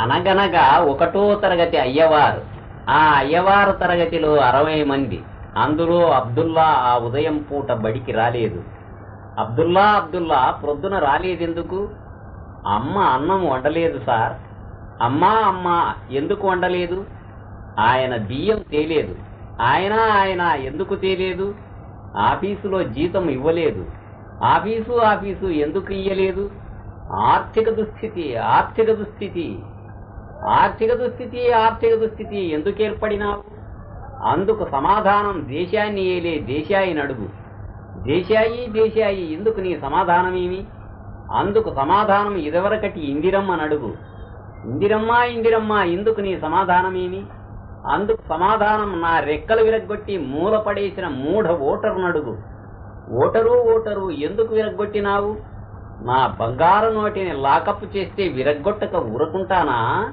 అనగనగా ఒకటో తరగతి అయ్యవారు. ఆ అయ్యవారు తరగతిలో అరవై మంది. అందులో అబ్దుల్లా ఆ ఉదయం పూట బడికి రాలేదు. అబ్దుల్లా అబ్దుల్లా ప్రొద్దున రాలేదెందుకు? అమ్మ అన్నం వండలేదు సార్. అమ్మా అమ్మా ఎందుకు వండలేదు? ఆయన బియ్యం తేలేదు. ఆయన ఆయన ఎందుకు తేలేదు? ఆఫీసులో జీతం ఇవ్వలేదు. ఆఫీసు ఆఫీసు ఎందుకు ఇయ్యలేదు? ఆర్థిక దుస్థితి ఆర్థిక దుస్థితి. ఆర్థిక దుస్థితి ఆర్థిక దుస్థితి ఎందుకు ఏర్పడినావు అందుకు సమాధానం దేశాన్ని ఏలే దేశాయి నడుగు దేశాయి దేశాయి ఎందుకు నీ సమాధానమేమి? అందుకు సమాధానం ఇదివరకటి ఇందిరమ్మ నడుగు ఇందిరమ్మ ఇందిరమ్మ ఎందుకు నీ సమాధానమేమి? అందుకు సమాధానం నా రెక్కలు విరగ్గొట్టి మూలపడేసిన మూఢ ఓటరు నడుగు ఓటరు ఓటరు ఎందుకు విరగ్గొట్టినావు? నా బంగారు నోటిని లాకప్ చేస్తే విరగ్గొట్టక ఊరకుంటానా?